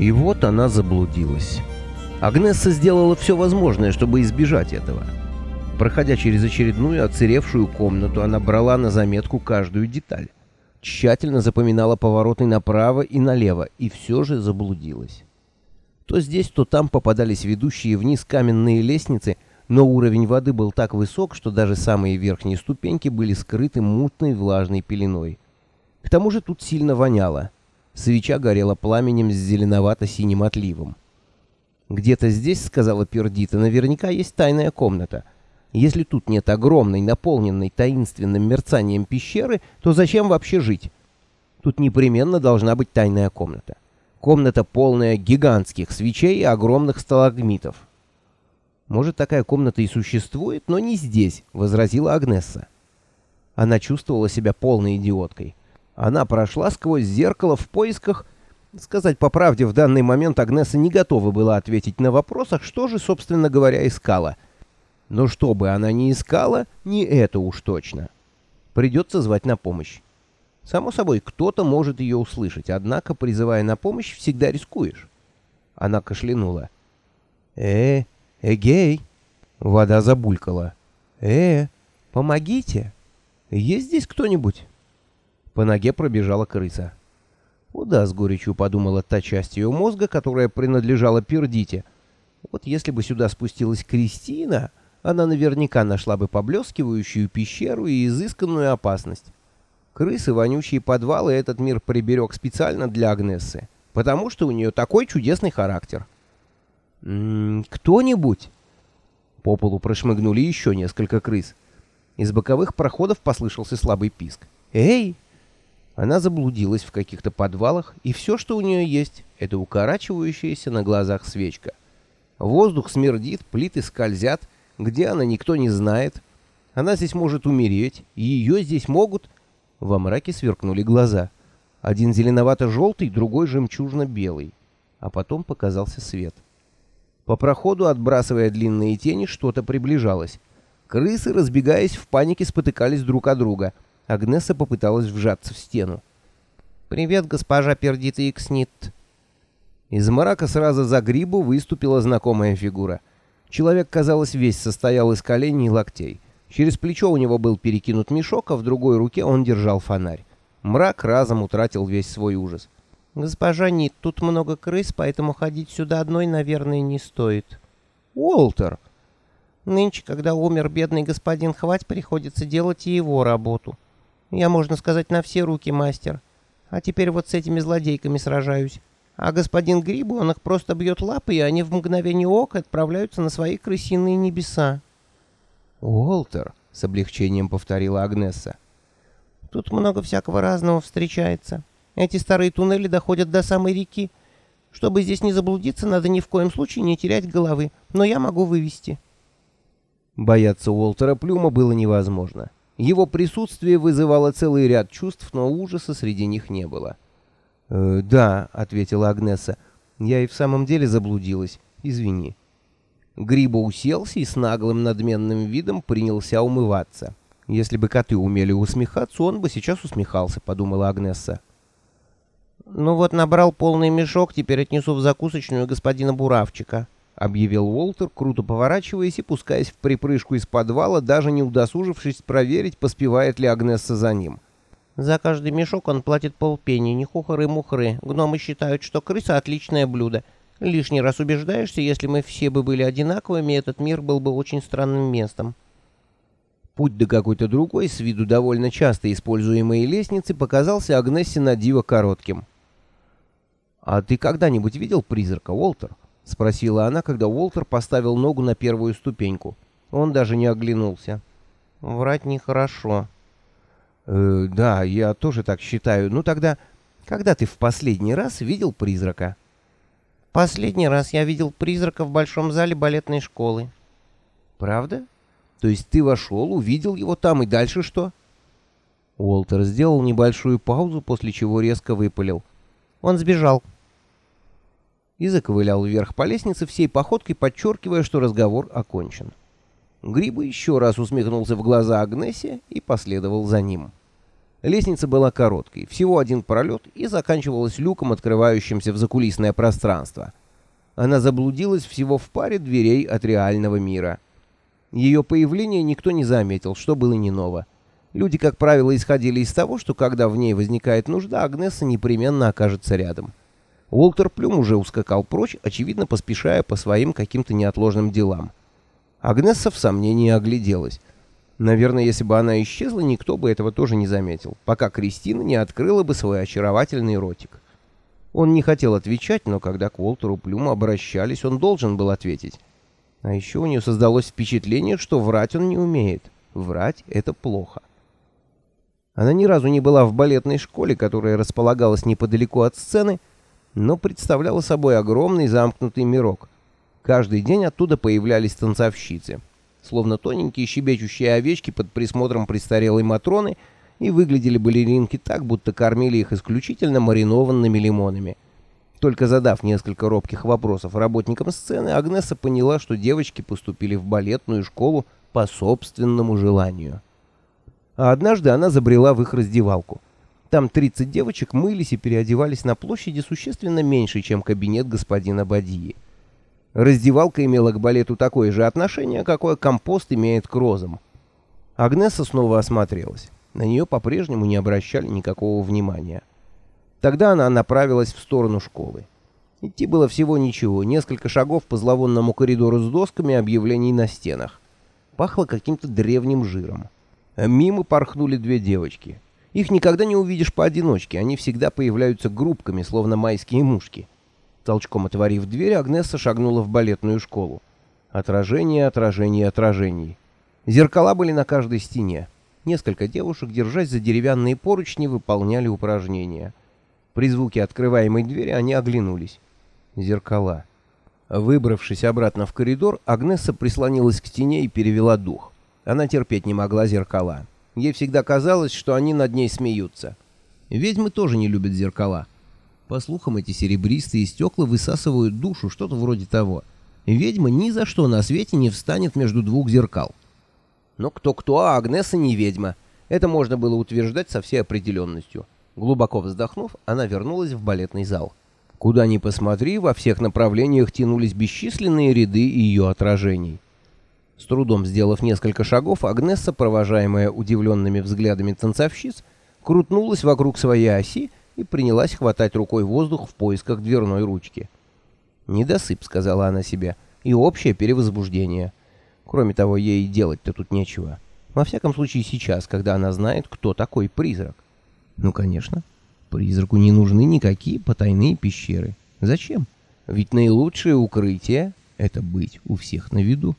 И вот она заблудилась. Агнесса сделала все возможное, чтобы избежать этого. Проходя через очередную оцаревшую комнату, она брала на заметку каждую деталь. Тщательно запоминала повороты направо и налево, и все же заблудилась. То здесь, то там попадались ведущие вниз каменные лестницы, но уровень воды был так высок, что даже самые верхние ступеньки были скрыты мутной влажной пеленой. К тому же тут сильно воняло. Свеча горела пламенем с зеленовато-синим отливом. «Где-то здесь, — сказала Пердита, — наверняка есть тайная комната. Если тут нет огромной, наполненной таинственным мерцанием пещеры, то зачем вообще жить? Тут непременно должна быть тайная комната. Комната, полная гигантских свечей и огромных сталагмитов. Может, такая комната и существует, но не здесь, — возразила Агнесса. Она чувствовала себя полной идиоткой. Она прошла сквозь зеркало в поисках... Сказать по правде, в данный момент Агнеса не готова была ответить на вопросах, что же, собственно говоря, искала. Но что бы она ни искала, не это уж точно. Придется звать на помощь. Само собой, кто-то может ее услышать, однако, призывая на помощь, всегда рискуешь. Она кашлянула. «Э, эгей!» Вода забулькала. «Э, помогите! Есть здесь кто-нибудь?» По ноге пробежала крыса. «Куда с горечью подумала та часть ее мозга, которая принадлежала Пердите? Вот если бы сюда спустилась Кристина, она наверняка нашла бы поблескивающую пещеру и изысканную опасность. Крысы, вонючие подвалы этот мир приберег специально для Агнессы, потому что у нее такой чудесный характер». «М -м, «Кто-нибудь?» По полу прошмыгнули еще несколько крыс. Из боковых проходов послышался слабый писк. «Эй!» Она заблудилась в каких-то подвалах, и все, что у нее есть, это укорачивающаяся на глазах свечка. Воздух смердит, плиты скользят, где она никто не знает. Она здесь может умереть, и ее здесь могут... Во мраке сверкнули глаза. Один зеленовато-желтый, другой жемчужно-белый. А потом показался свет. По проходу, отбрасывая длинные тени, что-то приближалось. Крысы, разбегаясь в панике, спотыкались друг о друга — Агнеса попыталась вжаться в стену. «Привет, госпожа Пердита Икснит». Из мрака сразу за грибу выступила знакомая фигура. Человек, казалось, весь состоял из коленей и локтей. Через плечо у него был перекинут мешок, а в другой руке он держал фонарь. Мрак разом утратил весь свой ужас. «Госпожа Нит, тут много крыс, поэтому ходить сюда одной, наверное, не стоит». «Уолтер!» «Нынче, когда умер бедный господин Хвать, приходится делать и его работу». Я, можно сказать, на все руки мастер. А теперь вот с этими злодейками сражаюсь. А господин Грибу, он их просто бьет лапы, и они в мгновение ока отправляются на свои крысиные небеса. «Уолтер», — с облегчением повторила Агнесса. «Тут много всякого разного встречается. Эти старые туннели доходят до самой реки. Чтобы здесь не заблудиться, надо ни в коем случае не терять головы, но я могу вывести». Бояться Уолтера Плюма было невозможно. Его присутствие вызывало целый ряд чувств, но ужаса среди них не было. «Э, «Да», — ответила Агнеса, — «я и в самом деле заблудилась. Извини». Грибо уселся и с наглым надменным видом принялся умываться. «Если бы коты умели усмехаться, он бы сейчас усмехался», — подумала Агнесса. «Ну вот набрал полный мешок, теперь отнесу в закусочную господина Буравчика», объявил Уолтер, круто поворачиваясь и пускаясь в припрыжку из подвала, даже не удосужившись проверить, поспевает ли Агнесса за ним. «За каждый мешок он платит полпенни, не хухры-мухры. Гномы считают, что крыса — отличное блюдо. Лишний раз убеждаешься, если мы все бы были одинаковыми, этот мир был бы очень странным местом». Путь до какой-то другой, с виду довольно часто используемой лестницы, показался Агнессе на диво коротким. «А ты когда-нибудь видел призрака, Уолтер?» — спросила она, когда Уолтер поставил ногу на первую ступеньку. Он даже не оглянулся. «Врать нехорошо». «Э, «Да, я тоже так считаю. Ну тогда, когда ты в последний раз видел призрака?» «Последний раз я видел призрака в большом зале балетной школы». «Правда? То есть ты вошел, увидел его там, и дальше что?» Уолтер сделал небольшую паузу, после чего резко выпалил. «Он сбежал» и заковылял вверх по лестнице всей походкой, подчеркивая, что разговор окончен. Гриба еще раз усмехнулся в глаза Агнессе и последовал за ним. Лестница была короткой, всего один пролет, и заканчивалась люком, открывающимся в закулисное пространство. Она заблудилась всего в паре дверей от реального мира. Ее появление никто не заметил, что было не ново. Люди, как правило, исходили из того, что когда в ней возникает нужда, Агнеса непременно окажется рядом. Уолтер Плюм уже ускакал прочь, очевидно поспешая по своим каким-то неотложным делам. Агнесса в сомнении огляделась. Наверное, если бы она исчезла, никто бы этого тоже не заметил, пока Кристина не открыла бы свой очаровательный ротик. Он не хотел отвечать, но когда к Уолтеру Плюму обращались, он должен был ответить. А еще у нее создалось впечатление, что врать он не умеет. Врать — это плохо. Она ни разу не была в балетной школе, которая располагалась неподалеку от сцены, но представляла собой огромный замкнутый мирок. Каждый день оттуда появлялись танцовщицы — словно тоненькие щебечущие овечки под присмотром престарелой Матроны, и выглядели балеринки так, будто кормили их исключительно маринованными лимонами. Только задав несколько робких вопросов работникам сцены, Агнеса поняла, что девочки поступили в балетную школу по собственному желанию. А однажды она забрела в их раздевалку. Там 30 девочек мылись и переодевались на площади существенно меньше, чем кабинет господина Бадьи. Раздевалка имела к балету такое же отношение, какое компост имеет к розам. Агнеса снова осмотрелась. На нее по-прежнему не обращали никакого внимания. Тогда она направилась в сторону школы. Идти было всего ничего, несколько шагов по зловонному коридору с досками объявлений на стенах. Пахло каким-то древним жиром. Мимо порхнули две девочки. Их никогда не увидишь поодиночке, они всегда появляются группками, словно майские мушки. Толчком отворив дверь, Агнесса шагнула в балетную школу. Отражение, отражение, отражений. Зеркала были на каждой стене. Несколько девушек, держась за деревянные поручни, выполняли упражнения. При звуке открываемой двери они оглянулись. Зеркала. Выбравшись обратно в коридор, Агнесса прислонилась к стене и перевела дух. Она терпеть не могла зеркала. Ей всегда казалось, что они над ней смеются. Ведьмы тоже не любят зеркала. По слухам, эти серебристые стекла высасывают душу, что-то вроде того. Ведьма ни за что на свете не встанет между двух зеркал. Но кто-кто, а Агнеса не ведьма. Это можно было утверждать со всей определенностью. Глубоко вздохнув, она вернулась в балетный зал. Куда ни посмотри, во всех направлениях тянулись бесчисленные ряды ее отражений. С трудом сделав несколько шагов, Агнесса, провожаемая удивленными взглядами танцовщиц, крутнулась вокруг своей оси и принялась хватать рукой воздух в поисках дверной ручки. «Недосып», — сказала она себе, — «и общее перевозбуждение. Кроме того, ей делать-то тут нечего. Во всяком случае сейчас, когда она знает, кто такой призрак». «Ну, конечно. Призраку не нужны никакие потайные пещеры. Зачем? Ведь наилучшее укрытие — это быть у всех на виду».